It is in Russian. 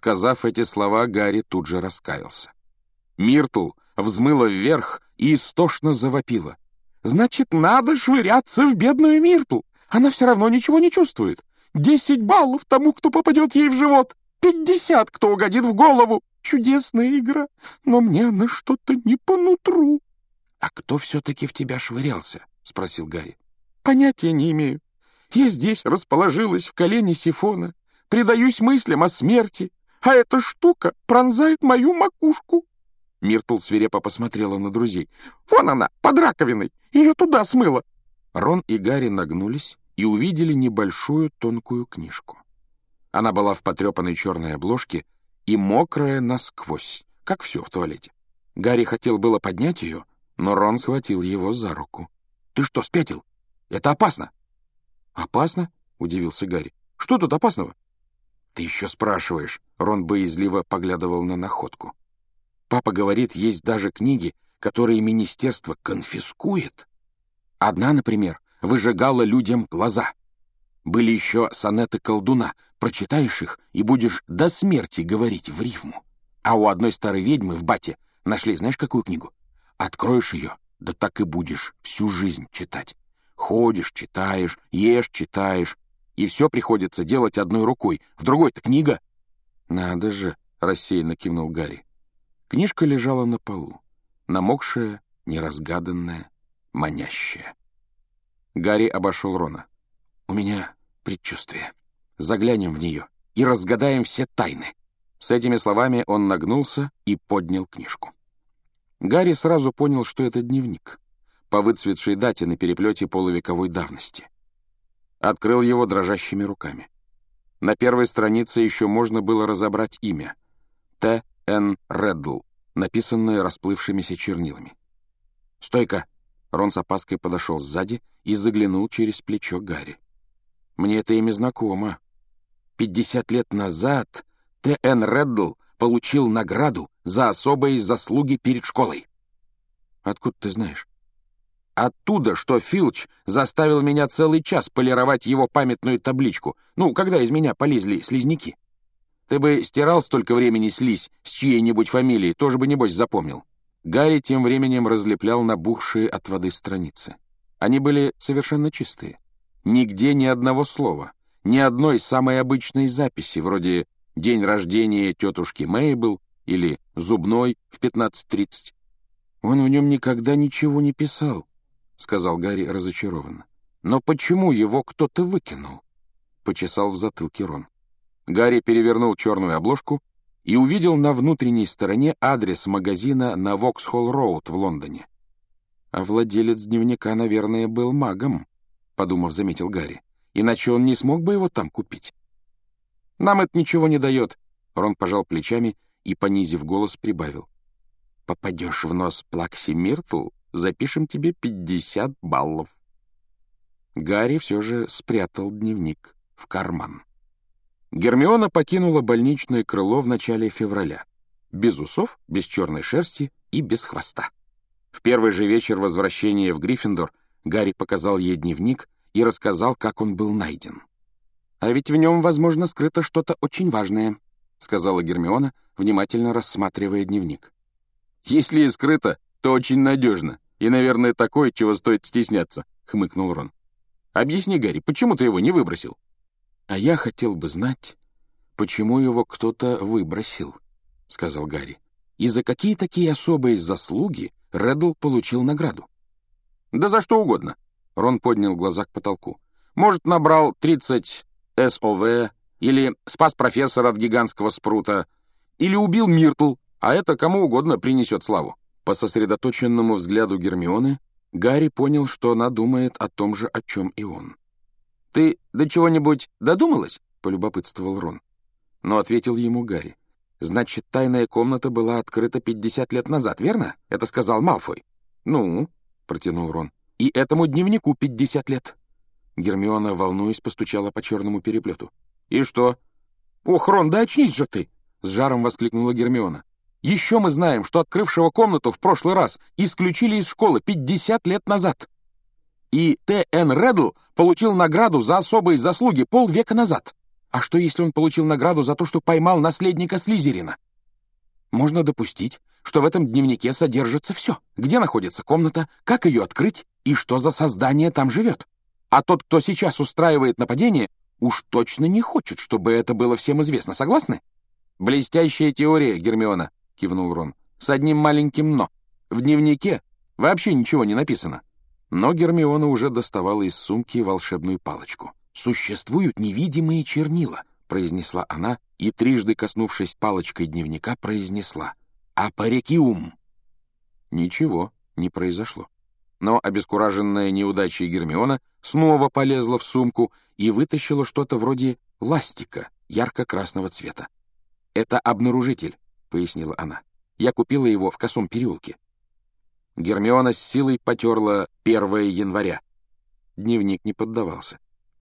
Сказав эти слова, Гарри тут же раскаялся. Миртл взмыла вверх и истошно завопила. «Значит, надо швыряться в бедную Миртл! Она все равно ничего не чувствует! Десять баллов тому, кто попадет ей в живот! Пятьдесят, кто угодит в голову! Чудесная игра, но мне она что-то не по нутру!» «А кто все-таки в тебя швырялся?» — спросил Гарри. «Понятия не имею. Я здесь расположилась в колене сифона, предаюсь мыслям о смерти, а эта штука пронзает мою макушку. Миртл свирепо посмотрела на друзей. «Вон она, под раковиной! Ее туда смыло!» Рон и Гарри нагнулись и увидели небольшую тонкую книжку. Она была в потрепанной черной обложке и мокрая насквозь, как все в туалете. Гарри хотел было поднять ее, но Рон схватил его за руку. «Ты что, спятил? Это опасно!» «Опасно?» — удивился Гарри. «Что тут опасного?» «Ты еще спрашиваешь», — Рон боязливо поглядывал на находку. Папа говорит, есть даже книги, которые министерство конфискует. Одна, например, выжигала людям глаза. Были еще сонеты колдуна. Прочитаешь их и будешь до смерти говорить в рифму. А у одной старой ведьмы в бате нашли, знаешь, какую книгу? Откроешь ее, да так и будешь всю жизнь читать. Ходишь, читаешь, ешь, читаешь. И все приходится делать одной рукой. В другой-то книга. Надо же, рассеянно кивнул Гарри. Книжка лежала на полу, намокшая, неразгаданная, манящая. Гарри обошел Рона. «У меня предчувствие. Заглянем в нее и разгадаем все тайны». С этими словами он нагнулся и поднял книжку. Гарри сразу понял, что это дневник, по выцветшей дате на переплете полувековой давности. Открыл его дрожащими руками. На первой странице еще можно было разобрать имя — Т. Н. Реддл, написанное расплывшимися чернилами. «Стойка!» Рон с опаской подошел сзади и заглянул через плечо Гарри. «Мне это имя знакомо. Пятьдесят лет назад Т.Н. Реддл получил награду за особые заслуги перед школой». «Откуда ты знаешь?» «Оттуда, что Филч заставил меня целый час полировать его памятную табличку, ну, когда из меня полезли слизняки». Ты бы стирал столько времени слизь с чьей-нибудь фамилией, тоже бы, небось, запомнил». Гарри тем временем разлеплял набухшие от воды страницы. Они были совершенно чистые. Нигде ни одного слова, ни одной самой обычной записи, вроде «День рождения тетушки Мейбл» или «Зубной» в 15.30. «Он в нем никогда ничего не писал», — сказал Гарри разочарованно. «Но почему его кто-то выкинул?» — почесал в затылке Рон. Гарри перевернул черную обложку и увидел на внутренней стороне адрес магазина на Воксхолл-Роуд в Лондоне. «А владелец дневника, наверное, был магом», — подумав, заметил Гарри. «Иначе он не смог бы его там купить». «Нам это ничего не дает», — Рон пожал плечами и, понизив голос, прибавил. «Попадешь в нос Плакси Миртл, запишем тебе пятьдесят баллов». Гарри все же спрятал дневник в карман. Гермиона покинула больничное крыло в начале февраля. Без усов, без черной шерсти и без хвоста. В первый же вечер возвращения в Гриффиндор Гарри показал ей дневник и рассказал, как он был найден. «А ведь в нем, возможно, скрыто что-то очень важное», — сказала Гермиона, внимательно рассматривая дневник. «Если и скрыто, то очень надежно, и, наверное, такое, чего стоит стесняться», — хмыкнул Рон. «Объясни, Гарри, почему ты его не выбросил?» «А я хотел бы знать, почему его кто-то выбросил», — сказал Гарри. «И за какие такие особые заслуги Реддл получил награду?» «Да за что угодно», — Рон поднял глаза к потолку. «Может, набрал 30 СОВ, или спас профессора от гигантского спрута, или убил Миртл, а это кому угодно принесет славу». По сосредоточенному взгляду Гермионы Гарри понял, что она думает о том же, о чем и он. «Ты до чего-нибудь додумалась?» — полюбопытствовал Рон. Но ответил ему Гарри. «Значит, тайная комната была открыта пятьдесят лет назад, верно? Это сказал Малфой». «Ну?» — протянул Рон. «И этому дневнику пятьдесят лет». Гермиона, волнуясь, постучала по черному переплету. «И что?» «Ох, Рон, да очнись же ты!» — с жаром воскликнула Гермиона. «Еще мы знаем, что открывшего комнату в прошлый раз исключили из школы пятьдесят лет назад» и Т.Н. Реддл получил награду за особые заслуги полвека назад. А что, если он получил награду за то, что поймал наследника Слизерина? Можно допустить, что в этом дневнике содержится все. Где находится комната, как ее открыть и что за создание там живет. А тот, кто сейчас устраивает нападение, уж точно не хочет, чтобы это было всем известно. Согласны? «Блестящая теория, Гермиона», — кивнул Рон. «С одним маленьким «но». В дневнике вообще ничего не написано». Но Гермиона уже доставала из сумки волшебную палочку. «Существуют невидимые чернила», — произнесла она, и, трижды коснувшись палочкой дневника, произнесла «Апарекиум». Ничего не произошло. Но обескураженная неудачей Гермиона снова полезла в сумку и вытащила что-то вроде ластика ярко-красного цвета. «Это обнаружитель», — пояснила она. «Я купила его в косом переулке». Гермиона с силой потерла 1 января. Дневник не поддавался.